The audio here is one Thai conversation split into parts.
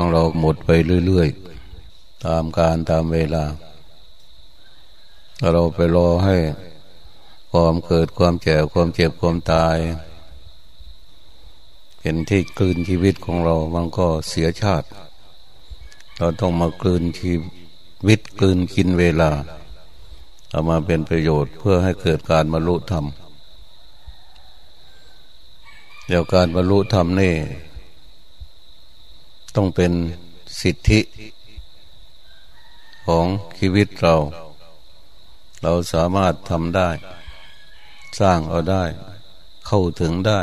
ของเราหมดไปเรื่อยๆ ตามการตามเวลาถ้าเราไปรอให้ความเกิดความแก่ความเจ็บความตายเป็นที่กลืนชีวิตของเรา มันก็เสียชาติ เราต้องมากลืนชีวิตกลืนกินเวลา เอามาเป็นประโยชน์เพื่อให้เกิดการบรรลุธรรม เดี๋ยวการบรรลุธรรมนี่ ต้องเป็นสิทธิของชีวิตเรา เราสามารถทำได้ สร้างเอาได้ เข้าถึงได้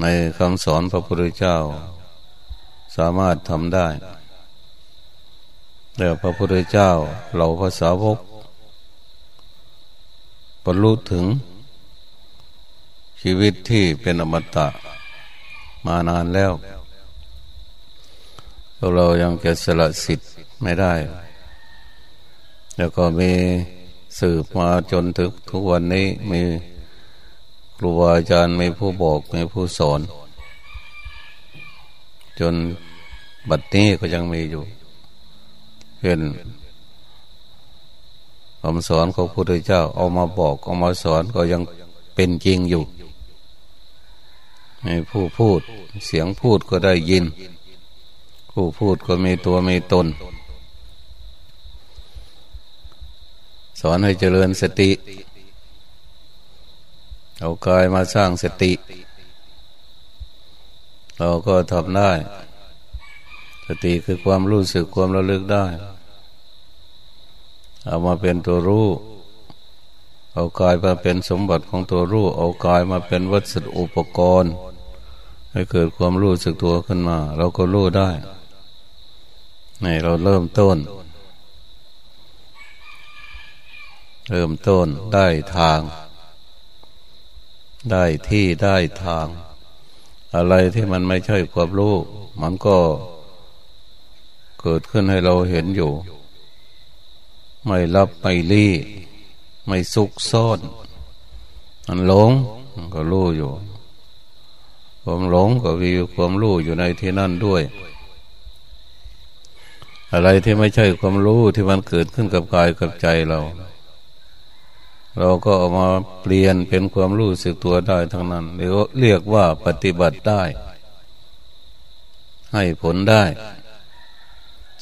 ในคำสอนพระพุทธเจ้า สามารถทำได้แต่พระพุทธเจ้าเราภาษาวกบรรลุถึงชีวิตที่เป็นอมตะ มานานแล้วเรายังจะสละสิทธิ์ไม่ได้ แล้วก็มีสืบมาจนถึงทุกวันนี้มีครูบาอาจารย์มีผู้บอกมีผู้สอน จนบัดนี้ก็ยังมีอยู่เป็นคำสอนของพระพุทธเจ้าเอามาบอกเอามาสอนก็ยังเป็นจริงอยู่ ให้ผู้พูด เสียงพูดก็ได้ยิน ผู้พูดก็มีตัวมีตน สอนให้เจริญสติ เอากายมาสร้างสติ เราก็ทำได้ สติคือความรู้สึกความระลึกได้ เอามาเป็นตัวรู้เอากายมาเป็นสมบัติของตัวรู้ เอากายมาเป็นวัสดุอุปกรณ์ ให้เกิดความรู้สึกตัวขึ้นมา เราก็รู้ได้นี่เราเริ่มต้น เริ่มต้นได้ทาง ได้ที่ได้ทาง อะไรที่มันไม่ใช่ความรู้ มันก็เกิดขึ้นให้เราเห็นอยู่ ไม่รับไม่ลี้ไม่สุกซ่อน มันหลงก็รู้อยู่ ความหลงก็มีความรู้อยู่ในที่นั่นด้วย อะไรที่ไม่ใช่ความรู้ที่มันเกิดขึ้นกับกายกับใจเรา เราก็เอามาเปลี่ยนเป็นความรู้สึกตัวได้ทั้งนั้นเรียกเรียกว่าปฏิบัติได้ ให้ผลได้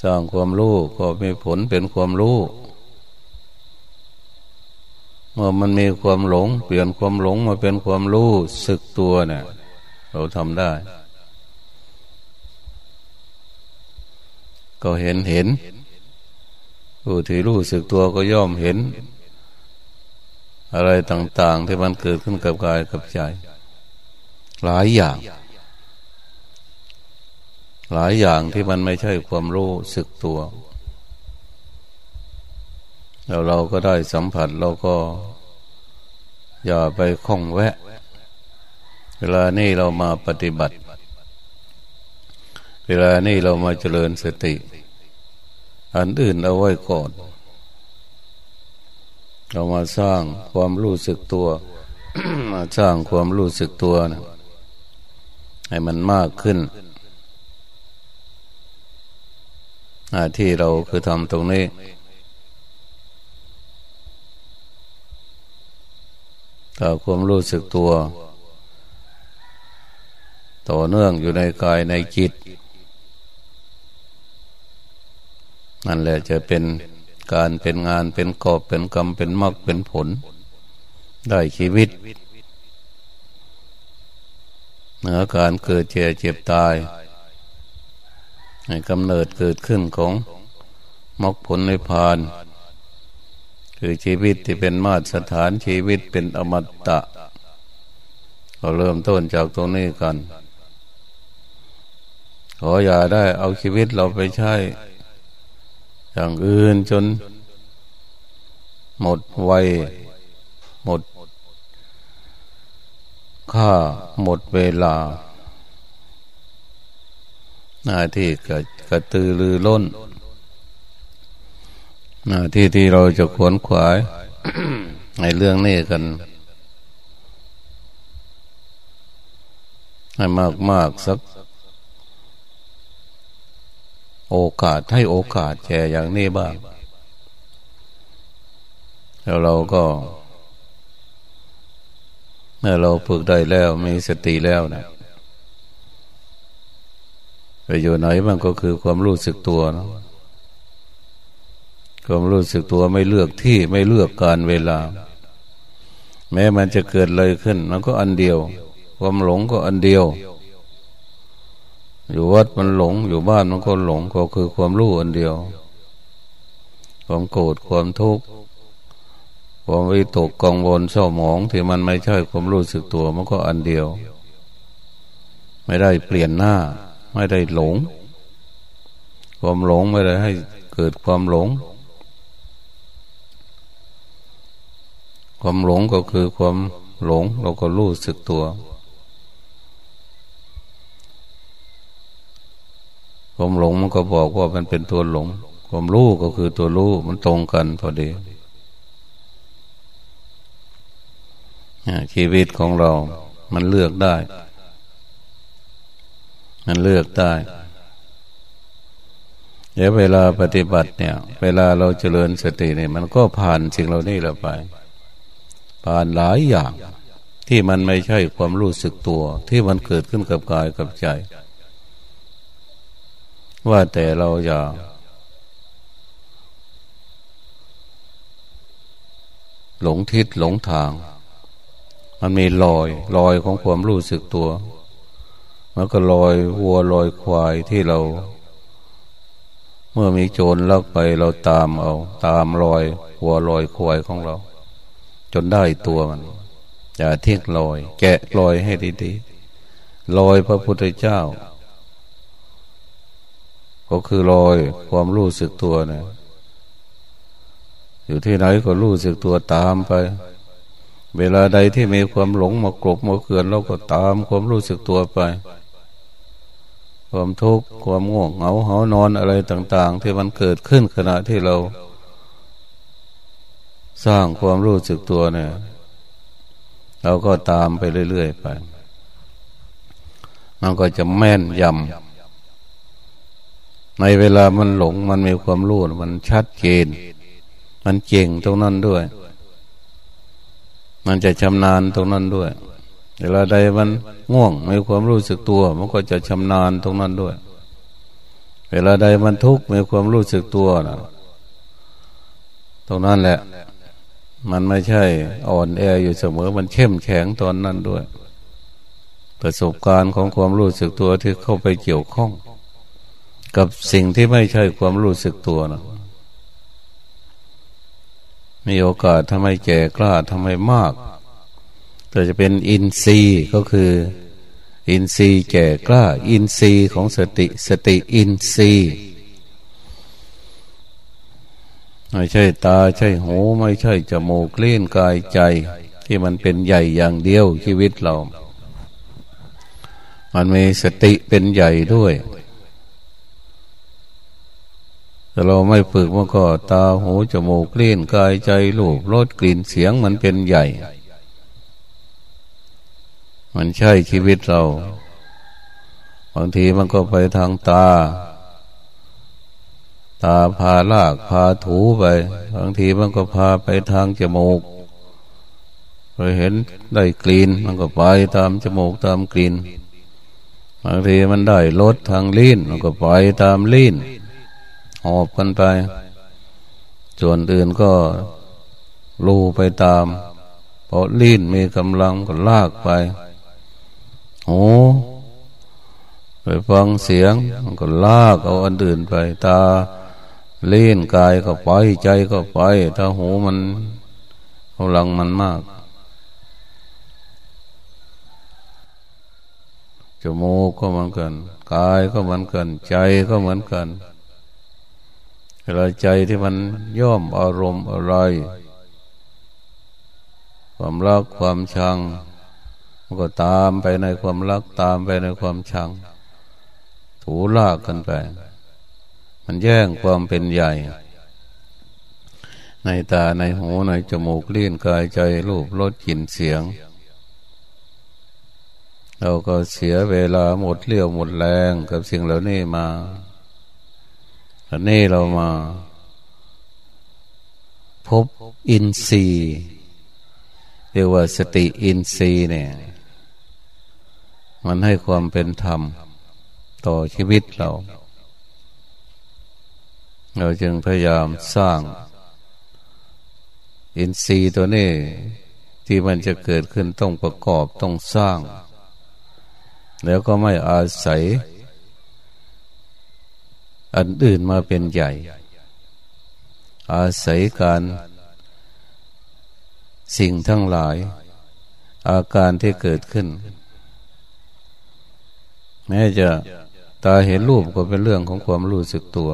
สร้างความรู้ก็มีผลเป็นความรู้เมื่อมันมีความหลง เปลี่ยนความหลงมาเป็นความรู้สึกตัวเนี่ย เราทำได้ ก็เห็นเห็นผู้ที่รู้สึกตัวก็ย่อมเห็น อะไรต่าง ๆ ที่มันเกิดขึ้นกับกายกับใจ หลายอย่าง หลายอย่างที่มันไม่ใช่ความรู้สึกตัวแล้วเราก็ได้สัมผัสเราก็อย่าไปคล้องแวะ เวลานี้เรามาปฏิบัติ เวลานี้เรามาเจริญสติ อันอื่นเอาไว้ก่อน เรามาสร้างความรู้สึกตัวมาสร้างความรู้สึกตัวนะให้มันมากขึ้นหน้าที่เราคือทำตรงนี้ ถ้าความรู้สึกตัว ต่อเนื่องอยู่ในกายในจิต นั่นแหละจะเป็นการเป็นงานเป็นกอบเป็นกรรมเป็นมรรคเป็นผล ได้ชีวิตเหนือการเกิดเจ็บเจ็บตายในกำเนิดเกิดขึ้นของมรรคผลในพาน คือชีวิตที่เป็นมาตรฐานชีวิตเป็นอมตะ เราเริ่มต้นจากตรงนี้กัน ขออย่าได้เอาชีวิตเราไปใช้ อย่างอื่นจน หมดวัยหมดค่าหมดเวลา หน้าที่กระกระตือรือร้น หน้าที่ที่เราจะขวนขวายในเรื่องนี้กันให้มากมากสัก โอกาสให้โอกาสแก่อย่างนี้บ้าง แล้วเราก็ เมื่อเราฝึกได้แล้วมีสติแล้วนะไปอยู่ไหนมันก็คือความรู้สึกตัวนะความรู้สึกตัวไม่เลือกที่ไม่เลือกการเวลา แม้มันจะเกิดเลยขึ้น มันก็อันเดียว ความหลงก็อันเดียว อยู่วัดมันหลง อยู่บ้านมันก็หลงก็คือความรู้อันเดียว ความโกรธความทุกข์ความวิตกกังวลเศร้าหมองที่มันไม่ใช่ความรู้สึกตัวมันก็อันเดียว ไม่ได้เปลี่ยนหน้า ไม่ได้หลง ความหลงไม่ได้ให้เกิดความหลง ความหลงก็คือความหลงเราก็รู้สึกตัว ความหลงมันก็บอกว่ามันเป็นตัวหลง ความรู้ก็คือตัวรู้มันตรงกันพอดีชีวิตของเรา มันเลือกได้ มันเลือกได้เดี๋ยวเวลาปฏิบัติเนี่ย เวลาเราเจริญสติเนี่ย มันก็ผ่านสิ่งเหล่านี้เราไป ผ่านหลายอย่าง ที่มันไม่ใช่ความรู้สึกตัว ที่มันเกิดขึ้นกับกายกับใจ ว่าแต่เราอย่าหลงทิศหลงทาง มันมีรอยรอยของความรู้สึกตัวมันก็รอยวัวรอยควายที่เรา เมื่อมีโจรลักไปเราตามเอา ตามรอยวัวรอยควายของเรา จนได้ตัวมัน อย่าเที่ยงรอย แกะรอยให้ดีๆรอยพระพุทธเจ้า ก็คือรอยความรู้สึกตัวเนี่ยอยู่ที่ไหนก็รู้สึกตัวตามไป เวลาใดที่มีความหลงมากรบมาเกินเราก็ตามความรู้สึกตัวไป ความทุกข์ความง่วงเหงาหานอนอะไรต่าง ๆ ที่มันเกิดขึ้นขณะที่เรา สร้างความรู้สึกตัวเนี่ย เราก็ตามไปเรื่อยๆไป มันก็จะแม่นยำ ในเวลามันหลงมันมีความรู้มันชัดเจน มันเก่งตรงนั้นด้วย มันจะชำนาญตรงนั้นด้วย เวลาใดมันง่วงมีความรู้สึกตัว มันก็จะชำนาญตรงนั้นด้วย เวลาใดมันทุกข์มีความรู้สึกตัวนะตรงนั้นแหละ มันไม่ใช่อ่อนแออยู่เสมอ มันเข้มแข็งตอนนั้นด้วย ประสบการณ์ของความรู้สึกตัวที่เข้าไปเกี่ยวข้อง กับสิ่งที่ไม่ใช่ความรู้สึกตัวนะมีโอกาสทำให้แก่กล้าทำให้มาก แต่จะเป็นอินทรีย์ก็คือ อินทรีย์แก่กล้า อินทรีย์ของสติสติอินทรีย์ไม่ใช่ตาใช่หูไม่ใช่จมูกเล่นกายใจ ที่มันเป็นใหญ่อย่างเดียวชีวิตเรา มันมีสติเป็นใหญ่ด้วย แต่เราไม่ฝึกมันก็ตาหูจมูกเลี้นกายใจลูกรสกลิ่นเสียงมันเป็นใหญ่ มันใช่ชีวิตเรา บางทีมันก็ไปทางตา ตาพาลากพาถูไป บางทีมันก็พาไปทางจมูกไปเห็นได้กลิ่นมันก็ไปตามจมูกตามกลิ่นบางทีมันได้รสทางลิ้นมันก็ไปตามลิ้น หอบกันไป ส่วนอื่นก็ลูไปตาม เพราะลิ้นมีกำลังก็ลากไปหูไปฟังเสียงก็ลากเอาอันอื่นไป ตาเล่นกายก็ไปใจก็ไป ถ้าหูมันกำลังมันมากจมูกก็เหมือนกัน กายก็เหมือนกัน ใจก็เหมือนกัน เวลาใจที่มันย่อมอารมณ์อะไร ความรักความชัง มันก็ตามไปในความรักตามไปในความชัง ถูลากกันไป มันแย่งความเป็นใหญ่ ในตาในหูในจมูกลิ้นกายใจรูปรสกลิ่นเสียง เราก็เสียเวลาหมดเลี้ยวหมดแรงกับสิ่งเหล่านี้มา อันนี้เรามา พบอินทรีย์เรียกว่าสติอินทรีย์เนี่ย มันให้ความเป็นธรรมต่อชีวิตเรา เราจึงพยายามสร้าง อินทรีย์ตัวนี้ที่มันจะเกิดขึ้นต้องประกอบต้องสร้าง แล้วก็ไม่อาศัย อันอื่นมาเป็นใหญ่ อาศัยการสิ่งทั้งหลาย อาการที่เกิดขึ้น แม้จะตาเห็นรูปก็เป็นเรื่องของความรู้สึกตัว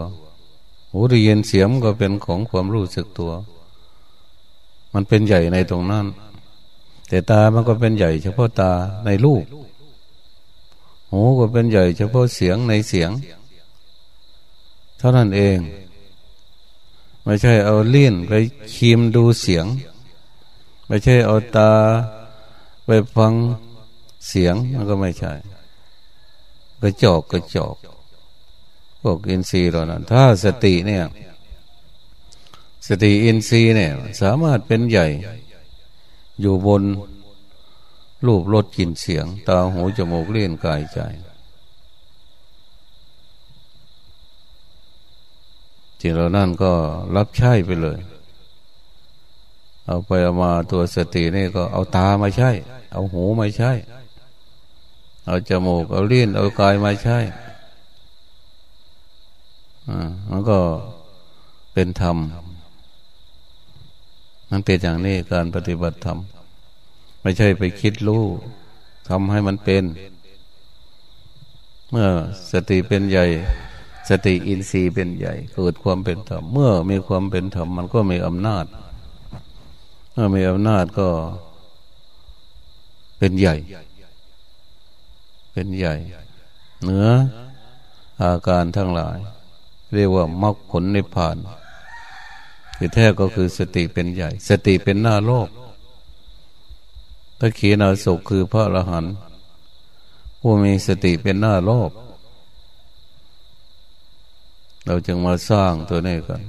หูได้ยินเสียงก็เป็นของความรู้สึกตัว มันเป็นใหญ่ในตรงนั้น แต่ตามันก็เป็นใหญ่ เฉพาะตาในรูป หูก็เป็นใหญ่ เฉพาะเสียงในเสียง เท่านั้นเอง ไม่ใช่เอาเลี่นไปคีมดูเสียง ไม่ใช่เอาตาไปฟังเสียงมันก็ไม่ใช่กระจอกกระจอกพวกอินทรีย์เรานั้น ถ้าสติเนี่ย สติอินทรีย์เนี่ย สามารถเป็นใหญ่ อยู่บนรูปรสกลิ่นเสียง ตาหูจมูกเลี้ยนกายใจ จริงเรานั่นก็รับใช้ไปเลย เอาไปเอามาตัวสตินี่ก็เอาตามาใช้เอาหูมาใช้เอาจมูก เอาลิ้นเอากายมาใช้อ่ามันก็เป็นธรรม มันเป็นอย่างนี้การปฏิบัติธรรม ไม่ใช่ไปคิดรู้ทำให้มันเป็น เมื่อสติเป็นใหญ่ สติอินทรีย์เป็นใหญ่ เกิดความเป็นธรรม เมื่อมีความเป็นธรรมมันก็มีอำนาจ เมื่อมีอำนาจก็เป็นใหญ่ เป็นใหญ่ เหนืออาการทั้งหลาย เรียกว่ามรรคผลในผ่านคือแท้ก็คือสติเป็นใหญ่ สติเป็นหน้าโลกพระขีณาสกคือพระอรหันต์ผู้มีสติเป็นหน้าโลก เราจึงมาสร้างตัวนี้กัน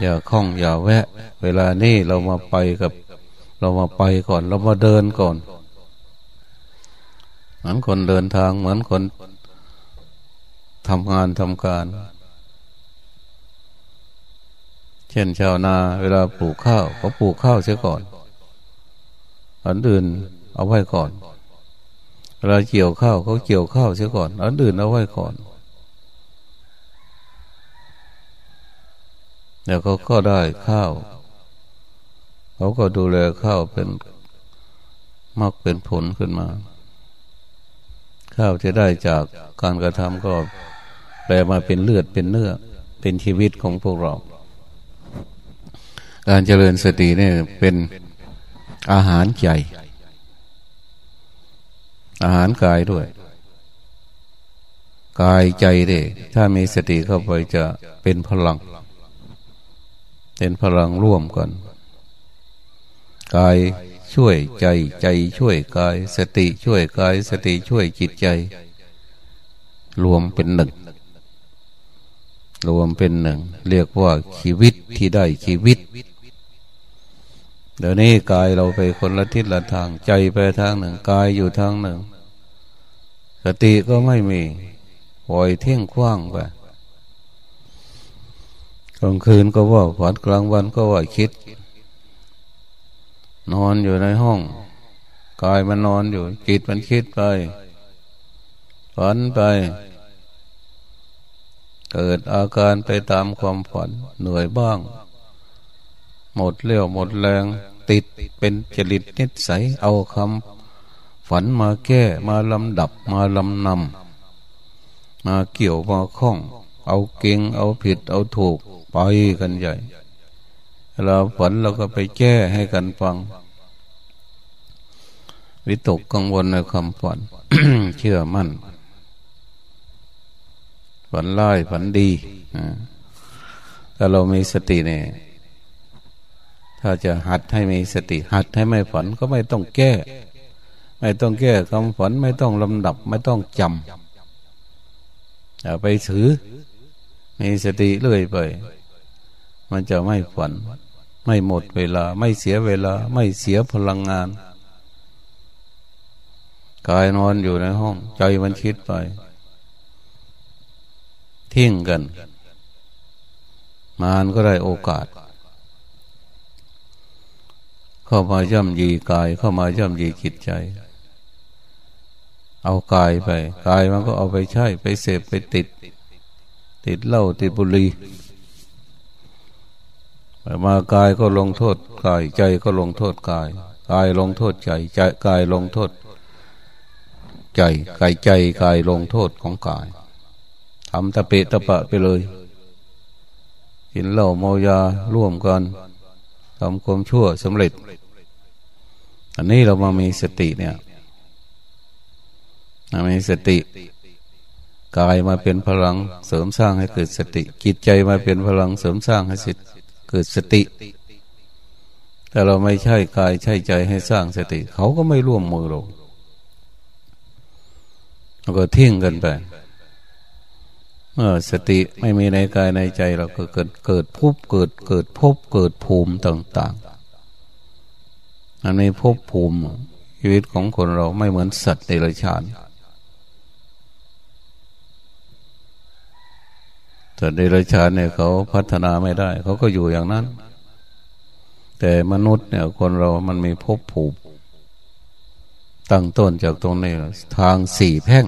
อย่าคล้องอย่าแวะ เวลานี้เรามาไปกับ เรามาไปก่อน เรามาเดินก่อน เหมือนคนเดินทางเหมือนคนทำงานทำการ เช่นชาวนา เวลาปลูกข้าวก็ปลูกข้าวเสียก่อนอันอื่นเอาไว้ก่อน เวลาเกี่ยวข้าวเขาเกี่ยวข้าวเสียก่อนอันอื่นเอาไว้ก่อน แล้วเขาก็ได้ข้าว เขาก็ดูแลข้าวเป็นมักเป็นผลขึ้นมา ข้าวจะได้จากการกระทำก็แปลมาเป็นเลือดเป็นเนื้อ เป็นชีวิตของพวกเรา การเจริญสติเนี่ยเป็นอาหารใจ อาหารกายด้วย กายใจเด้ถ้ามีสติเข้าไปจะเป็นพลัง เป็นพลังร่วมกัน กายช่วยใจใจช่วยกาย สติช่วยกาย สติช่วยจิตใจ รวมเป็นหนึ่ง รวมเป็นหนึ่ง เรียกว่าชีวิตที่ได้ชีวิต เดี๋ยวนี้กายเราไปคนละทิศละทางใจไปทางหนึ่ง กายอยู่ทางหนึ่ง สติก็ไม่มีปล่อยเที่ยงคว้างไป ลางคืนก็ว่าฝันกลางวันก็ว่าคิด นอนอยู่ในห้อง กายมันนอนอยู่ จิตมันคิดไป ฝันไป เกิดอาการไปตามความฝันเหนื่อยบ้าง หมดเลี้ยวหมดแรง ติดเป็นจริตนิสัยเอาคำฝันมาแก้มาลำดับมาลำนำมาเกี่ยวมาคล้อง เอาเก่งเอาผิดเอาถูกไปกันใหญ่เราฝันเราก็ไปแก้ให้กันฟัง วิตกกังวลในความฝัน เชื่อมั่น ฝันร้ายฝันดีถ้าเรามีสติเนี่ยถ้าจะหัดให้มีสติ หัดให้ไม่ฝันก็ไม่ต้องแก้ ไม่ต้องแก้คำฝันไม่ต้องลำดับ ไม่ต้องจำอย่าไปถือ มีสติเรื่อยไป มันจะไม่ฝัน ไม่หมดเวลา ไม่เสียเวลา ไม่เสียพลังงาน กายนอนอยู่ในห้อง ใจมันคิดไป ทิ้งกัน มานก็ได้โอกาส เข้ามาย่ำยีกาย เข้ามาย่ำยีจิตใจเอากายไป กายมันก็เอาไปใช้ไปเสพไปติด ติดเหล้าติดบุหรี่มากายก็ลงโทษกาย ใจก็ลงโทษกาย กายลงโทษใจ ใจกายลงโทษ ใจกายใจกายลงโทษของกายทำตะเปะตะปะไปเลยกินเหล้าเมายาร่วมกันทำความชั่วสำเร็จ อันนี้เรามามีสติเนี่ยมีสติ กายมาเป็นพลังเสริมสร้างให้เกิดสติ จิตใจมาเป็นพลังเสริมสร้างให้สิเกิดสติ แต่เราไม่ใช่กายใช่ใจให้สร้างสติ เขาก็ไม่ร่วมมือเราเราก็ทิ้งกันไปเมื่อสติไม่มีในกายในใจ เราก็เกิดเกิดภพเกิดเกิดภพเกิดภูมิต่างๆอันนี้ภพภูมิชีวิตของคนเราไม่เหมือนสัตว์ในรชาน สัตว์ในรชานเนี่ยเขาพัฒนาไม่ได้ เขาก็อยู่อย่างนั้น แต่มนุษย์เนี่ยคนเรามันมีภพภูมิตั้งต้นจากตรงนี้ทางสี่แพ่ง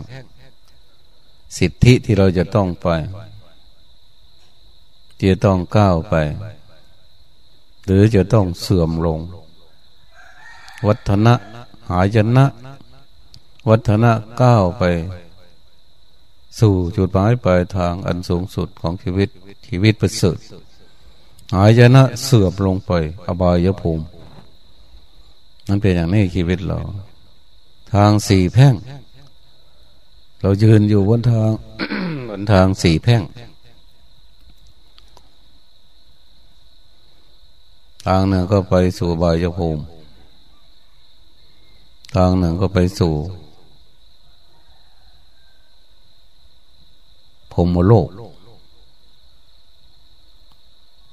สิทธิที่เราจะต้องไปที่จะต้องก้าวไป หรือจะต้องเสื่อมลง วัฒนะ หายนะ วัฒนะก้าวไป สู่จุดหมายปลายทางอันสูงสุดของชีวิตชีวิตประเสริฐหายนะเสื่อมลงไป อบายภูมินั่นเป็นอย่างนี้ชีวิตเรา ทางสี่แพ่ง เรายืนอยู่บนทางบนทางสี่แพ่ง ทางหนึ่งก็ไปสู่บายภูมิ ทางหนึ่งก็ไปสู่ พรมโลก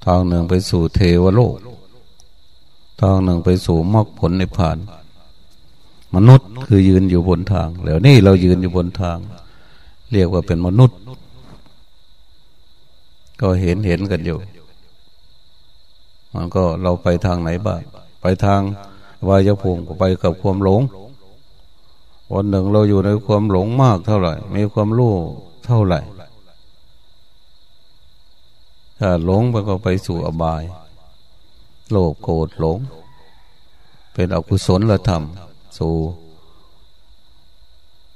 ทางหนึ่งไปสู่เทวโลก ทางหนึ่งไปสู่มรรคผลในผ่าน มนุษย์คือยืนอยู่บนทาง แล้วนี่เรายืนอยู่บนทาง เรียกว่าเป็นมนุษย์ ก็เห็นเห็นกันอยู่ มันก็เราไปทางไหนบ้าง ไปทางวายภูมิก็ไปกับความหลงวันหนึ่งเราอยู่ในความหลงมากเท่าไหร่ มีความรู้เท่าไหร่ ถ้าหลงมันก็ไปสู่อบาย โลภโกรธหลง เป็นอกุศลละธรรม สู่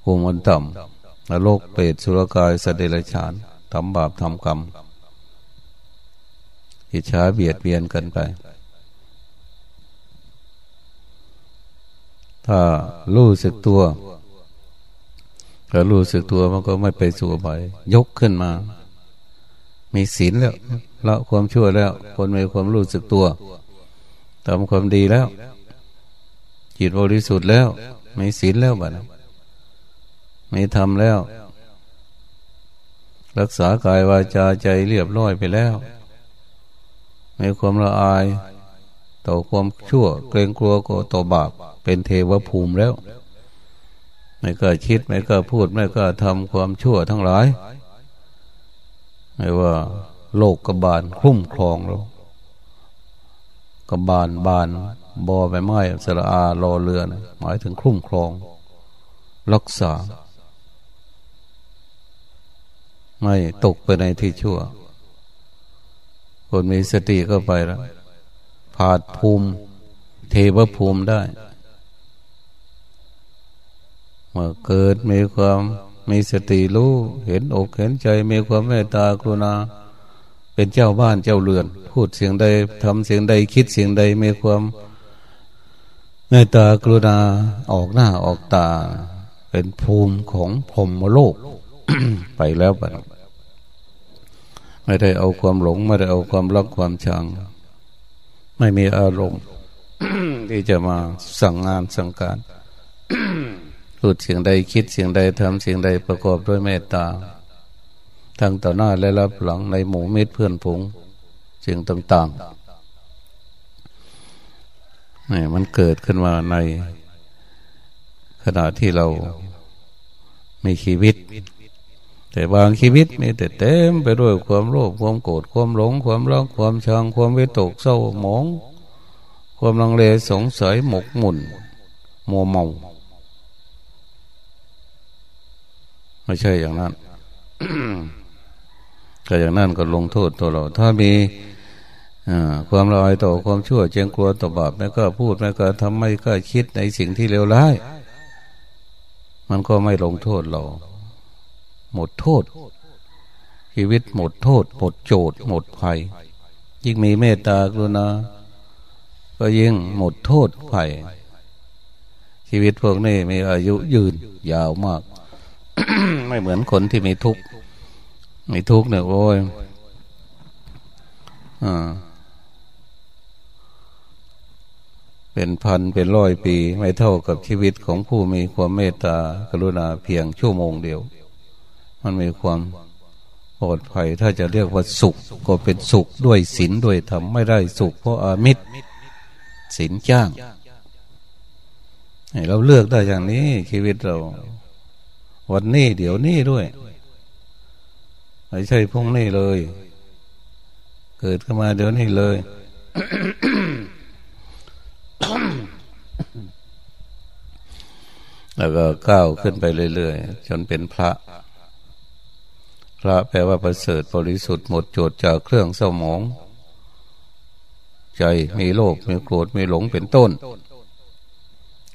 ภูมินต่ำนรกเปรตสุรกายสเดรัจฉานทำบาปทำกรรม อิจฉาเบียดเบียนกันไป ถ้ารู้สึกตัวถ้ารู้สึกตัวมันก็ไม่ไปสู่ไปยกขึ้นมา มีศีลแล้วละความชั่วแล้ว คนมีความรู้สึกตัวทำความดีแล้ว จิตบริสุทธิ์แล้ว มีศีลแล้วบ้านะมีธรรมแล้ว รักษากายวาจาใจเรียบร้อยไปแล้ว มีความละอาย ต่อความชั่ว เกรงกลัวก็ต่อบาปเป็นเทวภูมิแล้ว ไม่ก็คิดไม่ก็พูด ไม่ก็ทำความชั่วทั้งหลาย ไม่ว่า โลกกบาลคุ้มครองเรากบาลบานบอใบไม้สระอารอเรือนะหมายถึงคุ้มครอง รักษา ไม่ตกไปในที่ชั่ว คนมีสติก็ไปแล้วผาดภูมิ เทวภูมิได้ เมื่อเกิดมีความ มีสติรู้เห็นอกเห็นใจมีความเมตตากรุณา เป็นเจ้าบ้านเจ้าเรือน พูดเสียงใดทำเสียงใดคิดเสียงใดมีความเมตตากรุณาออกหน้าออกตา เป็นภูมิของพรมโลก ไปแล้วบัดไม่ได้เอาความหลง ไม่ได้เอาความรักความชัง ไม่มีอารมณ์ที่จะมาสั่งงานสั่งการ พูดเสียงใดคิดเสียงใดทำเสียงใดประกอบด้วยเมตตาทั้งต่อหน้าและรับหลังในหมู่มิตรเพื่อนผงสิ่งต่างๆนี่มันเกิดขึ้นมาใน ขณะที่เรามีชีวิต แต่บางชีวิตมีแต่เต็มไปด้วยความโลภความโกรธความหลง ความรักความชังความวิตกเศร้าหมอง ความลังเลสงสัยหมกหมุนมัวเมา ไม่ใช่อย่างนั้นก็อย่างนั้นก็ลงโทษตัวเรา ถ้ามีความละอายต่อความชั่วเจงกลัวต่อบาปไม่ก็พูดไม่ก็ทำไม่ก็คิดในสิ่งที่เลวร้าย มันก็ไม่ลงโทษเรา หมดโทษ ชีวิตหมดโทษ หมดโจทย์หมดภัย ยิ่งมีเมตตากรุณาก็ยิ่งหมดโทษภัย ชีวิตพวกนี้มีอายุยืนยาวมาก ไม่เหมือนคนที่มีทุกข์มีทุกข์เนี่ยโอ้ยอ่าเป็นพันเป็นร้อยปี ไม่เท่ากับชีวิตของผู้มีความเมตตากรุณาเพียงชั่วโมงเดียว มันมีความปลอดภัย ถ้าจะเรียกว่าสุข ก็เป็นสุขด้วยศีลด้วยธรรมไม่ได้สุข เพราะอามิตรศีลจ้างเราเลือกได้อย่างนี้ชีวิตเรา วันนี้เดี๋ยวนี้ด้วยไม่ใช่พรุ่งนี้เลย เกิดขึ้นมาเดี๋ยวนี้เลยแล้วก็ก้าวขึ้นไปเรื่อยๆจนเป็นพระ พระแปลว่าประเสริฐบริสุทธิ์หมดโจทย์จากเครื่องเศร้าหมอง ใจมีโลภมีโกรธมีหลงเป็นต้น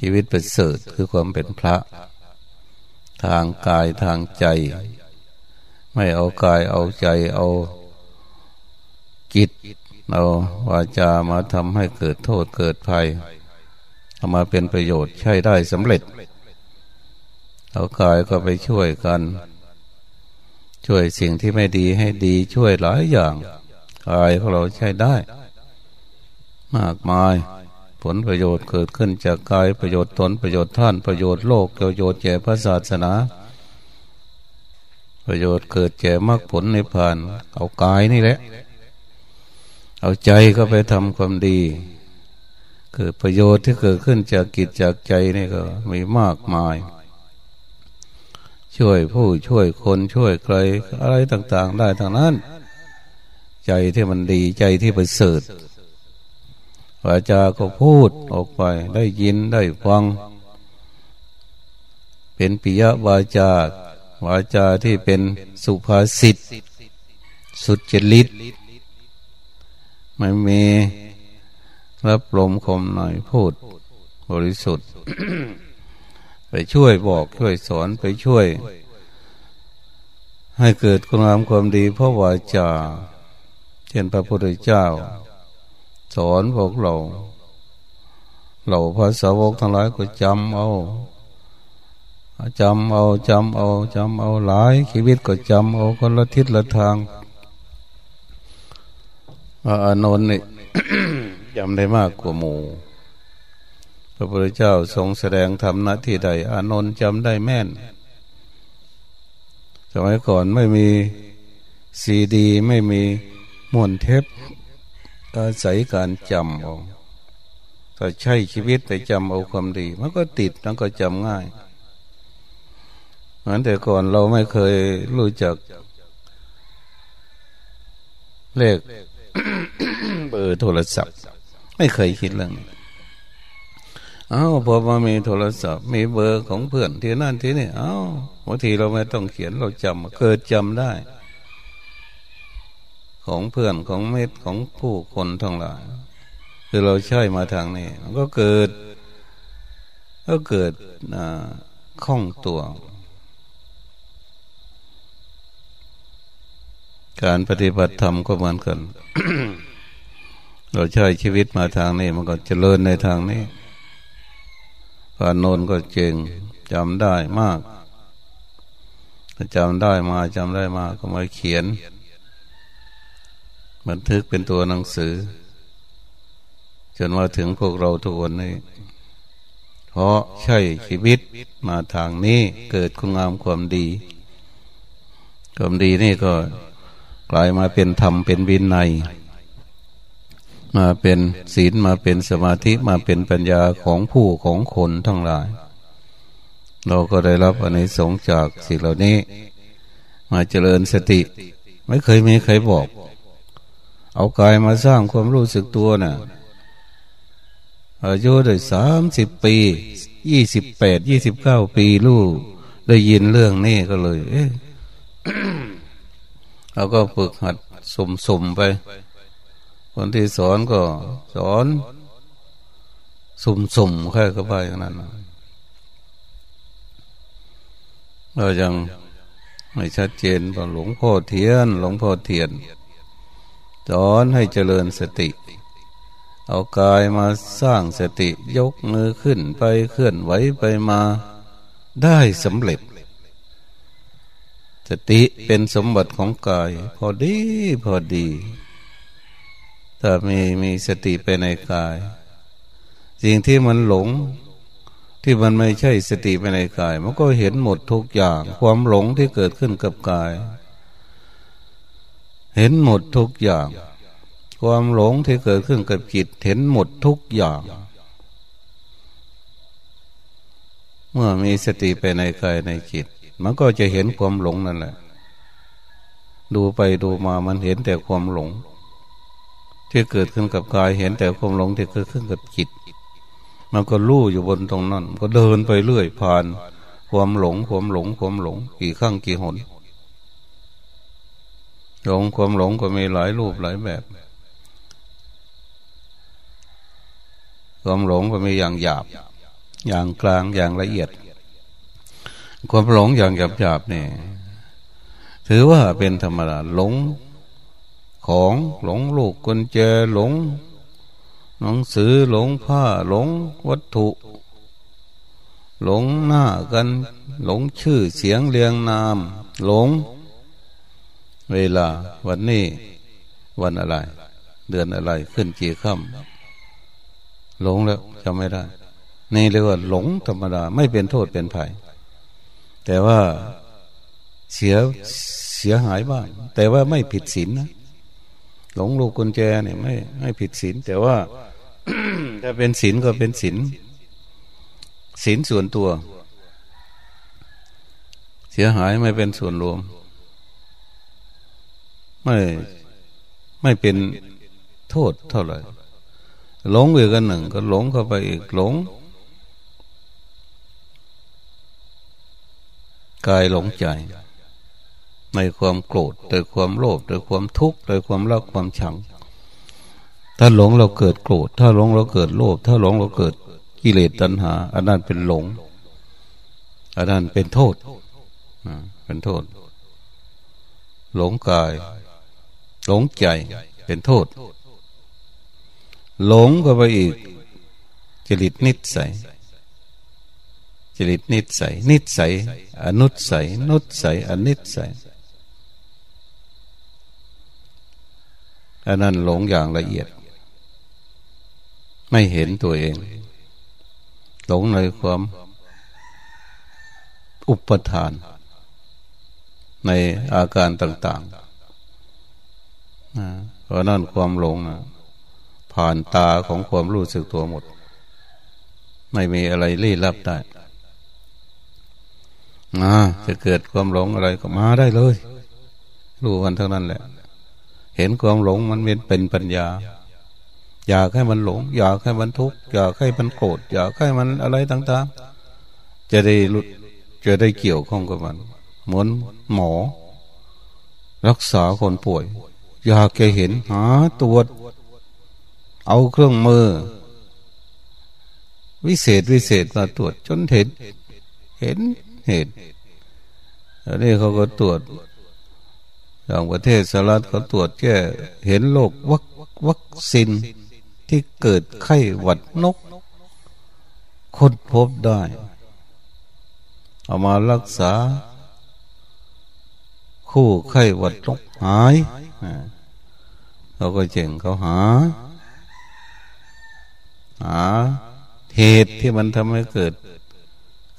ชีวิตประเสริฐคือความเป็นพระ ทางกายทางใจ ไม่เอากายเอาใจเอาจิตเอาวาจามาทำให้เกิดโทษเกิดภัยเอามาเป็นประโยชน์ใช้ได้สำเร็จ เอากายก็ไปช่วยกัน ช่วยสิ่งที่ไม่ดีให้ดีช่วยหลายอย่างกายของเราใช้ได้ มากมาย ผลประโยชน์เกิดขึ้นจากกายประโยชน์ตนประโยชน์ท่านประโยชน์โลกประโยชน์แก่พระศาสนา ประโยชน์เกิดแก่มรรคผลในผ่านเอากายนี่แหละ เอาใจก็ไปทำความดี เกิดประโยชน์ที่เกิดขึ้นจากกิจจากใจนี่ก็มีมากมาย ช่วยผู้ช่วยคนช่วยใครอะไรต่าง ๆ ได้ทั้งนั้น ใจที่มันดีใจที่ประเสริฐ วาจาก็พูดออกไปได้ยินได้ฟัง เป็นปิยวาจาวาจาที่เป็นสุภาษิตสุดจริตไม่มีรับลมคมหน่อยพูด บริสุทธิ์ ไปช่วยบอกช่วยสอนไปช่วย ให้เกิดคุณงามความดีเพราะวาจาเช่นพระพุทธเจ้า สอนพวกเราเราภาษาวกทั้งหลายก็จำเอาจำเอาจำเอาจำเอาหลายชีวิตก็จำเอาคนละทิศละทางว่านนท์นี่จำได้มากกว่าหมู่พระพุทธเจ้าทรงแสดงธรรมณที่ใด อานนท์จำได้แม่นสมัยก่อนไม่มีซีดี ไม่มีมวนเทป อาศัยการจำเอาถ้าใช้ชีวิตไปจำเอาความดี มันก็ติดมันก็จำง่ายเหมือนแต่ก่อนเราไม่เคยรู้จัก เลขเบอร์โทรศัพท์ ไม่เคยคิดเรื่องนี้อ้าวพอมามีโทรศัพท์ มีเบอร์ของเพื่อนที่นั่นที่นี่อ้าวบางทีเราไม่ต้องเขียนเราจำเกิดจำได้ ของเพื่อนของเม็ดของผู้คนทั้งหลาย คือเราใช้มาทางนี้มันก็เกิด ก็เกิดคล่องตัว การปฏิบัติธรรมก็เหมือนกัน เราใช้ชีวิตมาทางนี้ มันก็เจริญในทางนี้ผ่านโนนก็เจงจำได้มากจำได้มาจำได้มาก็มาเขียน บันทึกเป็นตัวหนังสือ จนมาถึงพวกเราทุกวันนี้ เพราะใช่ชีวิตมาทางนี้เกิดคุณงามความดี ความดีนี่ก็กลายมาเป็นธรรมเป็นวินัยมาเป็นศีลมาเป็นสมาธิมาเป็นปัญญาของผู้ของคนทั้งหลาย เราก็ได้รับอันนี้สงจากสิ่งเหล่านี้ มาเจริญสติ ไม่เคยมีใครบอก เอากายมาสร้างความรู้สึกตัวนะ่ะอายุได้สามสิบปียี่สิบแปดยี่สิบเก้าปีลูกได้ยินเรื่องนี้ก็เลย เอ๊ะเราก็ฝึกหัดสมๆไป คนที่สอนก็สอน สุ่มแค่ก็ไปอย่างนั้นเรายังไม่ชัดเจนว่าหลวงพ่อเทียน หลวงพ่อเทียน สอนให้เจริญสติ เอากายมาสร้างสติยกมือขึ้นไปเคลื่อนไหวไปมาได้สำเร็จ สติเป็นสมบัติของกาย พอดีพอดี ถ้ามีมีสติไปในกาย สิ่งที่มันหลงที่มันไม่ใช่สติไปในกาย มันก็เห็นหมดทุกอย่าง ความหลงที่เกิดขึ้นกับกาย เห็นหมดทุกอย่าง ความหลงที่เกิดขึ้นกับจิตเห็นหมดทุกอย่าง เมื่อมีสติไปในกายในจิต มันก็จะเห็นความหลงนั่นแหละ ดูไปดูมามันเห็นแต่ความหลง ที่เกิดขึ้นกับกายเห็นแต่ความหลงที่เกิดขึ้นกับจิต มันก็ลู่อยู่บนตรงนั้น ก็เดินไปเรื่อยผ่าน ความหลง ความหลง ความหลง กี่ครั้งกี่หน หลงความหลงก็มีหลายรูปหลายแบบ ความหลงก็มีอย่างหยาบ อย่างกลางอย่างละเอียด ความหลงอย่างหยาบหยาบนี่ถือว่าเป็นธรรมดาหลงของหลงลูกกุญแจหลงหนังสือหลงผ้าหลงวัตถุ หลงหน้ากัน หลงชื่อเสียงเรียงนาม หลง เวลา วันนี้ วันอะไร เดือนอะไร ขึ้นกี่ค่ำหลงแล้วจำไม่ได้ นี่เรียกว่า หลงธรรมดา ไม่เป็นโทษเป็นภัย แต่ว่าเสียเสียหายบ้าง แต่ว่าไม่ผิดศีลนะ หลงลูกกุญแจเนี่ยไม่ไม่ผิดศีลแต่ว่าถ้าเป็นศีลก็เป็นศีลศีลส่วนตัว เสียหายไม่เป็นส่วนรวม ไม่ไม่เป็นโทษเท่าไหร่หลงอีกกันหนึ่ง ก็หลงเข้าไปอีกหลงกายหลงใจ ในความโกรธโดยความโลภโดยความทุกข์โดยความรักความชัง ถ้าหลงเราเกิดโกรธ ถ้าหลงเราเกิดโลภถ้าหลงเราเกิดกิเลสตัณหา อันนั้นเป็นหลง อันนั้นเป็นโทษเป็นโทษ หลงกาย หลงใจเป็นโทษ หลงก็ไปอีกจริตนิสัยจริตนิสัยนิสัยอนุสัยนุสัยอนิสัยอันนั้นหลงอย่างละเอียด ไม่เห็นตัวเอง หลงในความ อุปทาน ในอาการต่าง ๆ เพราะนั่นความหลงผ่านตาของความรู้สึกตัวหมด ไม่มีอะไรลี้ลับได้มาจะเกิดความหลงอะไรก็มาได้เลย รู้วันเท่านั้นแหละ เห็นความหลงมันเป็นเป็นปัญญา อยากให้มันหลง อยากให้มันทุกข์อยากให้มันโกรธอยากให้มันอะไรต่างๆ จะได้หลุดจะได้เกี่ยวข้องกับมัน เหมือนหมอ รักษาคนป่วย อยากแกเห็นหาตรวจ เอาเครื่องมือ วิเศษวิเศษมาตรวจจนเห็น เห็นเหตุอันนี้เขาก็ตรวจอย่างประเทศสหรัฐเขาตรวจแก้เห็นโรควัควัคซีนที่เกิดไข้หวัดนกคนพบได้ เอามารักษา คู่ไข้หวัดนกหาย เขาก็เจ๋งเขาหา หา เหตุที่มันทำให้เกิด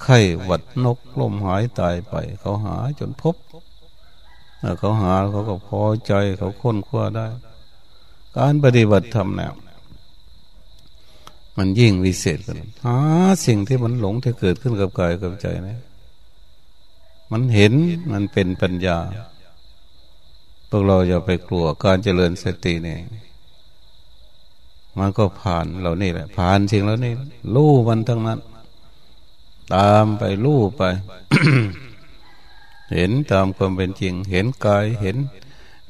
ไข้หวัดนกลมหายตายไป เขาหาจนพบเขาหาเขาก็พอใจเขาค้นคว้าได้ การปฏิบัติธรรมเนี่ยมันยิ่งวิเศษกันหาสิ่งที่มันหลงที่เกิดขึ้นกับกายกับใจนะมันเห็นมันเป็นปัญญา วกเราอย่าไปกลัวการเจริญสติเนี่ยมันก็ผ่านเรานี่แหละ ผ่านสิ่งแล้วนี่รู้มันทั้งนั้น ตามไปรู้ไป เห็นตามความเป็นจริง เห็นกายเห็น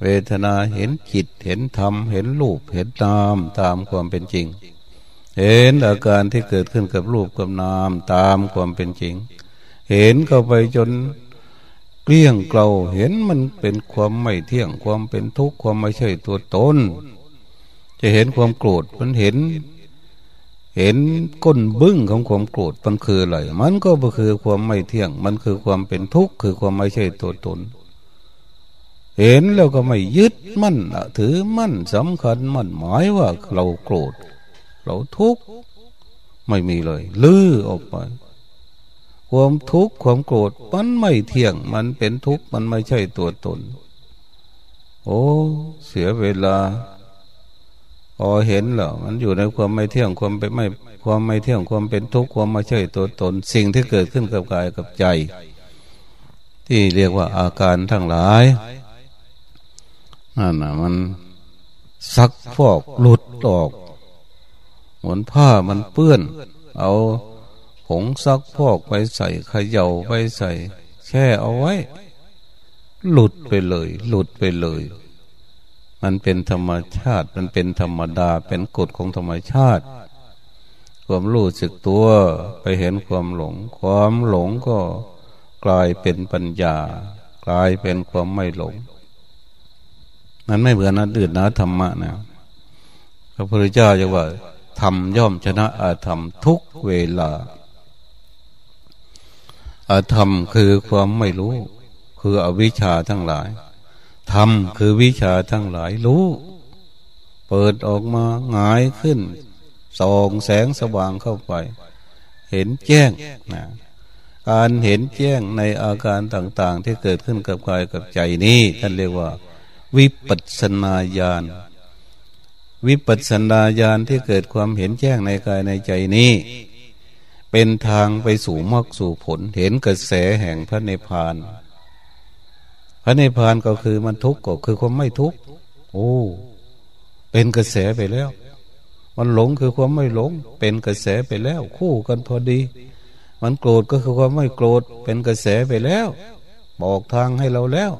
เวทนาเห็นจิต เห็นธรรม เห็นรูป เห็นนามตามความเป็นจริง เห็นอาการที่เกิดขึ้นกับรูปกับนามตามความเป็นจริง เห็นเข้าไปจน เกลี้ยงเกลาเห็นมันเป็นความไม่เที่ยงความเป็นทุกข์ความไม่ใช่ตัวตนจะเห็นความโกรธมันเห็น เห็นก้นบึ้งของความโกรธมันคืออะไรมันก็คือความไม่เที่ยง มันคือความเป็นทุกข์คือความไม่ใช่ตัวตน เห็นแล้วก็ไม่ยึดมั่นถือมั่นสำคัญมั่นหมายว่าเราโกรธ เราทุกข์ไม่มีเลย ลื้อออกไป ความทุกข์ความโกรธมันไม่เที่ยง มันเป็นทุกข์มันไม่ใช่ตัวตน โอ้ เสียเวลาพอเห็นแล้วมันอยู่ในความไม่เที่ยงความเป็นไม่ความไม่เที่ยงความเป็นทุกข์ความไม่ใช่ตัวตน สิ่งที่เกิดขึ้นกับกายกับใจ ที่เรียกว่าอาการทั้งหลายนั่นนะมันซักฟอกหลุดออกเหมือนผ้ามันเปื้อน เอา งซักฟอกไปใส่ขย่าไปใส่ แช่เอาไว้ หลุดไปเลย หลุดไปเลย มันเป็นธรรมชาติ มันเป็นธรรมดาเป็นกฎของธรรมชาติ ความรู้สึกตัวไปเห็นความหลง ความหลงก็กลายเป็นปัญญา กลายเป็นความไม่หลง มันไม่เหมือนนันอื่นนะธรรมะนะพระพุทธเจ้าจะว่าธรรมย่อมชนะอาธรรมทุกเวลา อธรรมคือความไม่รู้ คืออวิชชาทั้งหลายธรรมคือวิชาทั้งหลายรู้ เปิดออกมาหงายขึ้นส่องแสงสว่างเข้าไป เห็นแจ้งนะการเห็นแจ้งในอาการต่างๆ ที่เกิดขึ้นกับกายกับใจนี้ท่านเรียกว่า วิปัสนาญาณวิปัสนาญาณที่เกิดความเห็นแจ้งในกายในใจนี้ เป็นทางไปสู่มรรคสู่ผล เห็นกระแสแห่งพระนิพพาน พระนิพพานก็คือมันทุกข์ก็คือความไม่ทุกข์โอ้เป็นกระแสไปแล้ว มันหลงคือความไม่หลง เป็นกระแสไปแล้ว คู่กันพอดี มันโกรธก็คือความไม่โกรธ เป็นกระแสไปแล้ว บอกทางให้เราแล้ว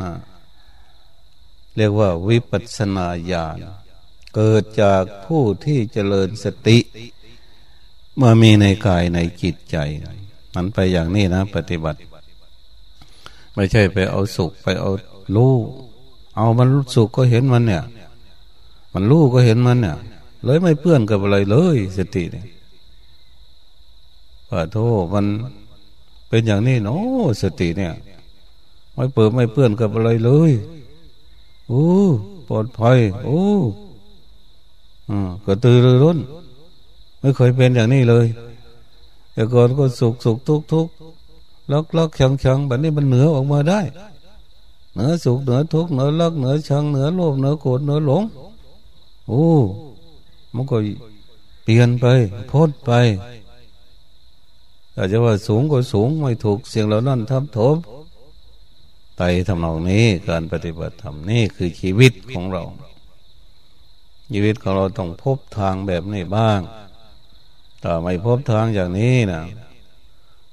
นะเรียกว่าวิปัสนาญาณ เกิดจากผู้ที่เจริญสติเมื่อมีในกายในจิตใจ มันไปอย่างนี้นะ ปฏิบัติ ไม่ใช่ไปเอาสุขไปเอารู้เอามันรู้สุขก็เห็นมันเนี่ย มันรู้ก็เห็นมันเนี่ย เลยไม่เปื้อนกับอะไรเลยสติเนี่ยว่าโทษมันเป็นอย่างนี้เนาะสติเนี่ย ไม่เปิดไม่เปื้อนกับอะไรเลยโอ้ปลอดภัยโอ้ อกระตือรือร้น ไม่เคยเป็นอย่างนี้เลย แต่ก่อนก็สุขสุขทุกทุกลักลักชังชังแบบนี้มันเหนือออกมาได้เหนือสุขเหนือทุกเหนือลักเหนือชังเหนือโลภเหนือโกรธเหนือหลงโอ้มันก็เปลี่ยนไปพ้นไปอาจจะว่าสูงก็สูงไม่ถูกเสียงเหล่านั้นทับถมไตทำนองนี้การปฏิบัติธรรมนี่คือชีวิตของเรา ชีวิตของเราต้องพบทางแบบนี้บ้างแต่ไม่พบทางอย่างนี้นะ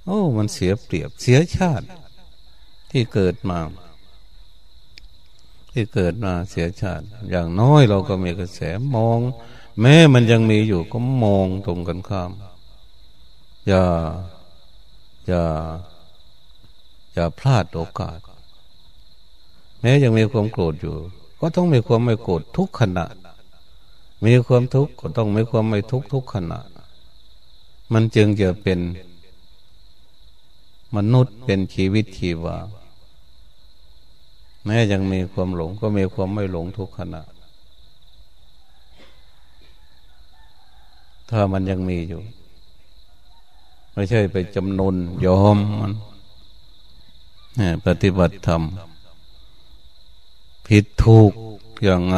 โอ้ มันเสียเปรียบเสียชาติ ที่เกิดมา ที่เกิดมาเสียชาติ อย่างน้อยเราก็มีกระแสมอง แม้มันยังมีอยู่ก็มองตรงกันข้าม อย่า อย่า อย่าพลาดโอกาส แม้ยังมีความโกรธอยู่ ก็ต้องมีความไม่โกรธทุกขณะ มีความทุกข์ก็ต้องมีความไม่ทุกข์ทุกขณะ มันจึงจะเป็น มนุษย์เป็นชีวิตชีวาแม้ยังมีความหลงก็มีความไม่หลงทุกขณะ ถ้ามันยังมีอยู่ ไม่ใช่ไปจำนนยอมมันปฏิบัติธรรมผิดถูกอย่างไง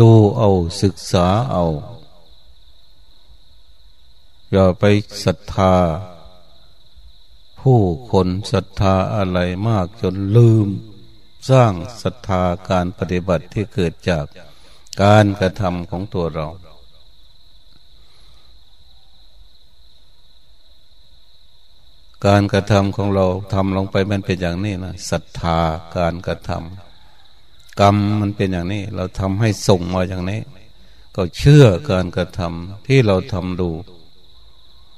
ดูเอาศึกษาเอา อย่าไปศรัทธา ผู้คนศรัทธาอะไรมากจนลืม สร้างศรัทธาการปฏิบัติที่เกิดจากการกระทำของตัวเรา การกระทำของเราทำลงไปมันเป็นอย่างนี้นะศรัทธาการกระทำ กรรมมันเป็นอย่างนี้ เราทำให้ส่งมาอย่างนี้ ก็เชื่อการกระทำที่เราทำดู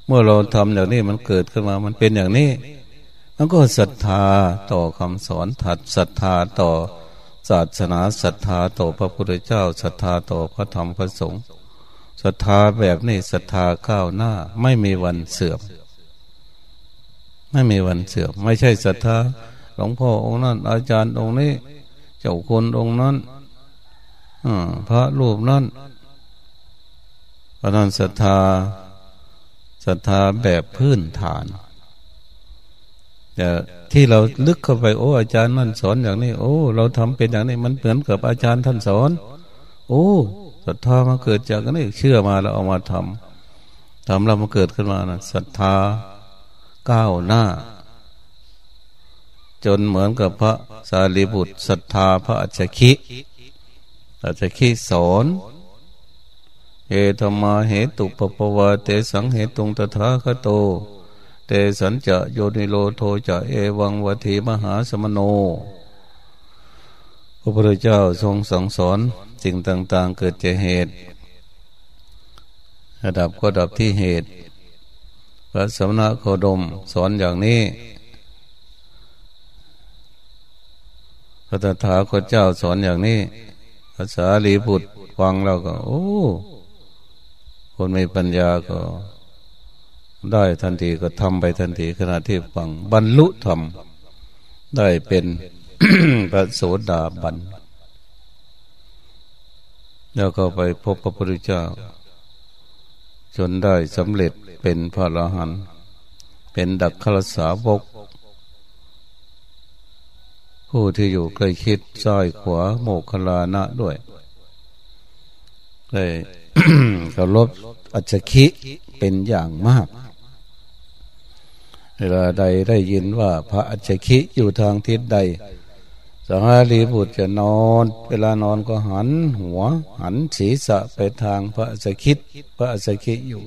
เมื่อเราทำอย่างนี้มันเกิดขึ้นมา มันเป็นอย่างนี้มันก็ศรัทธาต่อคำสอนถัดศรัทธาต่อศาสนาศรัทธาต่อพระพุทธเจ้าศรัทธาต่อพระธรรมพระสงฆ์ศรัทธาแบบนี้ศรัทธาก้าวหน้า ไม่มีวันเสื่อม ไม่มีวันเสื่อม ไม่ใช่ศรัทธาหลวงพ่อองค์นั้นอาจารย์องค์นี้ จ้าคนองค์นั้นพระรูปนั้นพระนันศรัทธาศรัทธาแบบพื้นฐานแต่ที่เราลึกเข้าไปโอ้ อาจารย์นั่นสอนอย่างนี้ โอ้ เราทำเป็นอย่างนี้ มันเหมือนกับอาจารย์ท่านสอน โอ้ศรัทธามาเกิดจากนี้เชื่อมาแล้วเอามาทำทำแล้วมาเกิดขึ้นมานะศรัทธาก้าวหน้า จนเหมือนกับพระสารีบุตรศรัทธาพระอัจฉริอัจฉริสอนเอธมาเหตุปปวาเตสังเหตุงตถาคโต เตสัญจะโยนิโลโทจะเอวังวัติมหาสมโน พระพุทธเจ้าทรงสั่งสอนสิ่งต่างๆเกิดจากเหตุระดับก็ดับที่เหตุ พระสมณโคดมสอนอย่างนี้ ระตถาคตเจ้าสอนอย่างนี้ภาษาลีบุตรฟังเราก็ โอ้ คนมีปัญญาก็ ได้ทันทีก็ทำไปทันทีขณะที่ฟัง บรรลุธรรมได้เป็นพระโสดาบัน แล้วก็ไปพบพระพุทธเจ้า จนได้สำเร็จเป็นพระอรหันต์เป็นดักขลสาวก ผู้ที่อยู่ใกล้คิดซ้ายขวาโมกขลานะด้วยเลยเคารพอัจฉริเป็นอย่างมาก เวลาใดได้ยินว่าพระอัจฉริอยู่ทางทิศใดสังฆารีบุตรจะนอน เวลานอนก็หันหัว หันศีรษะไปทางพระอัจฉริพระอัจฉริอยู่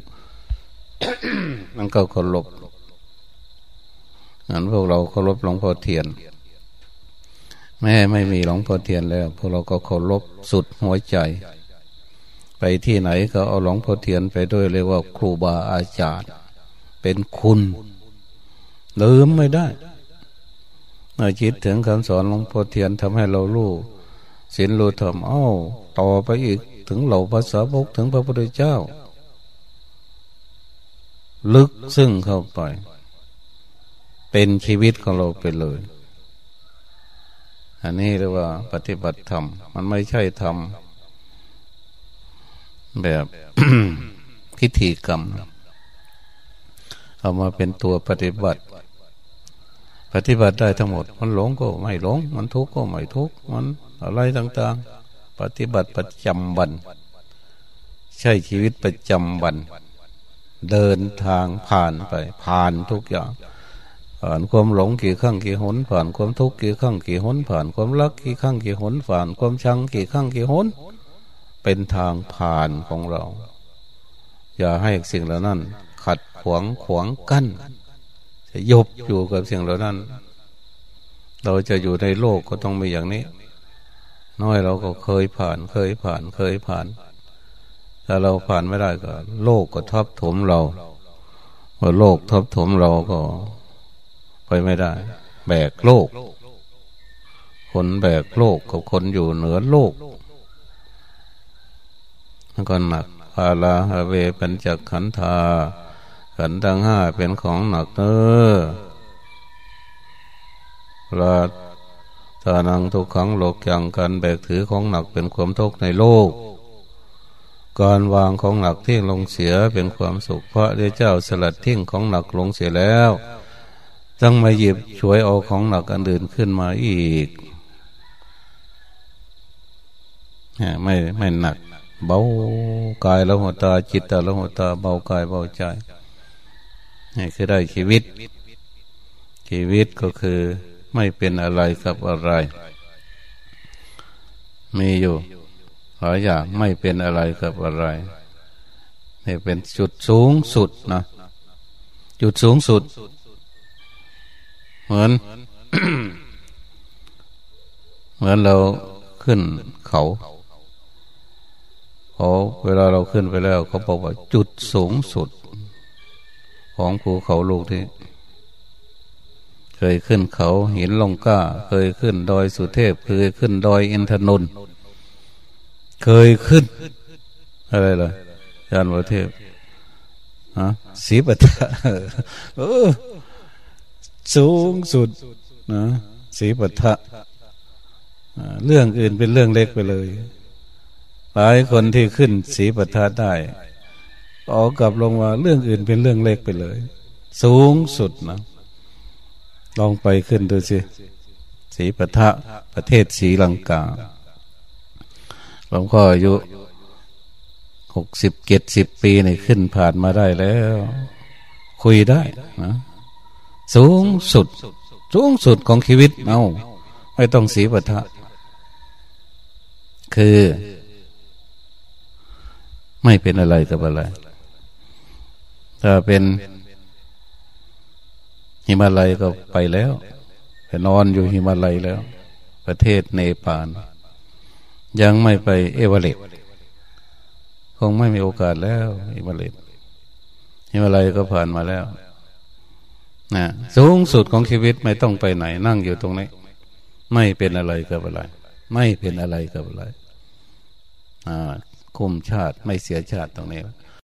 มันก็เคารพงั้นพวกเราเคารพหลวงพ่อเทียน แม่ไม่มีหลวงพ่อเทียนแล้ว พวกเราก็เคารพสุดหัวใจ ไปที่ไหนก็เอาหลวงพ่อเทียนไปด้วยเรียกว่าครูบาอาจารย์ เป็นคุณลืมไม่ได้เมื่อคิดถึงคำสอนหลวงพ่อเทียนทำให้เรารู้ศีลรู้ธรรมเอ้าต่อไปอีกถึงเหล่าภาษาบกถึงพระพุทธเจ้า ลึกซึ่งเข้าไป เป็นชีวิตของเราไปเลย อันนี้เรียกว่าปฏิบัติธรรม มันไม่ใช่ธรรมแบบพิธีกรรม เอามาเป็นตัวปฏิบัติ ปฏิบัติได้ทั้งหมด มันหลงก็ไม่หลง มันทุกข์ก็ไม่ทุกข์ มันอะไรต่าง ๆ ปฏิบัติประจำวัน ใช่ชีวิตประจำวัน เดินทางผ่านไป ผ่านทุกอย่าง ผ่านความหลงกี่ครั้งกี่หนผ่านความทุกข์กี่ครั้งกี่หนผ่านความรักกี่ครั้งกี่หนผ่านความชังกี่ครั้งกี่หนเป็นทางผ่านของเรา อย่าให้สิ่งเหล่านั้น ขัดขวางขวางกั้นจะยบอยู่กับสิ่งเหล่านั้น เราจะอยู่ในโลกก็ต้องมีอย่างนี้ น้อยเราก็เคยผ่านเคยผ่านเคยผ่านถ้าเราผ่านไม่ได้ก็ โลกก็ทับถมเราพอโลกทับถมเราก็ ไปไม่ได้ แบกโลก คนแบกโลกกับคนอยู่เหนือโลกมันก็หนักพาลาฮาเวเป็นจักขันธาขันทั้งห้าเป็นของหนักเนอราทานังทุกขังโลกอย่างการแบกถือของหนักเป็นความทุกข์ในโลก การวางของหนักทิ้งลงเสียเป็นความสุขเพราะได้เจ้าสลัดทิ้งของหนักลงเสียแล้ว ต้องมาหยิบช่วยเอาของหนักอันอื่นขึ้นมาอีกไม่ไม่หนัก เบากายแล้วหัวตา จิตตแล้วหัวตา เบากายเบาใจนี่คือได้ชีวิต ชีวิตก็คือไม่เป็นอะไรกับอะไร มีอยู่หลายอย่างไม่เป็นอะไรกับอะไรนี่เป็นจุดสูงสุดนะจุดสูงสุด เหมือน เหมือนเราขึ้นเขาพอเวลาเราขึ้นไปแล้วเขาบอกว่าจุดสูงสุด ของภูเขาลูกที่ เคยขึ้นเขาหินลงก้า เคยขึ้นดอยสุเทพ เคยขึ้นดอยอินทนนท์เคยขึ้น อะไรล่ะยานวเทพฮะสีปัตะเออ สูงสุดนะสีปัตะเรื่องอื่นเป็นเรื่องเล็กไปเลย หลายคนที่ขึ้นสีปัตะได้ออกกลับลงมาเรื่องอื่นเป็นเรื่องเล็กไปเลย สูงสุดนะ ลองไปขึ้นดูสิสีปะทะประเทศสีลังกาหลวงพ่ออายุหกสิบเจ็ดสิบปีนี่ขึ้นผ่านมาได้แล้ว คุยได้นะ สูงสุด สูงสุดของชีวิตเอาไม่ต้องสีปะทะ คือ ไม่เป็นอะไรกับอะไร ถ้าเป็นหิมาลัยก็ไปแล้วไปนอนอยู่หิมาลัยแล้ว ประเทศเนปาลยังไม่ไปเอเวอเรสต์คงไม่มีโอกาสแล้ว หิมาลัยหิมาลัยก็ผ่านมาแล้ว นะสูงสุดของชีวิตไม่ต้องไปไหน นั่งอยู่ตรงนี้ ไม่เป็นอะไรกับอะไร ไม่เป็นอะไรกับอะไร อ่า คุมชาติไม่เสียชาติตรงนี้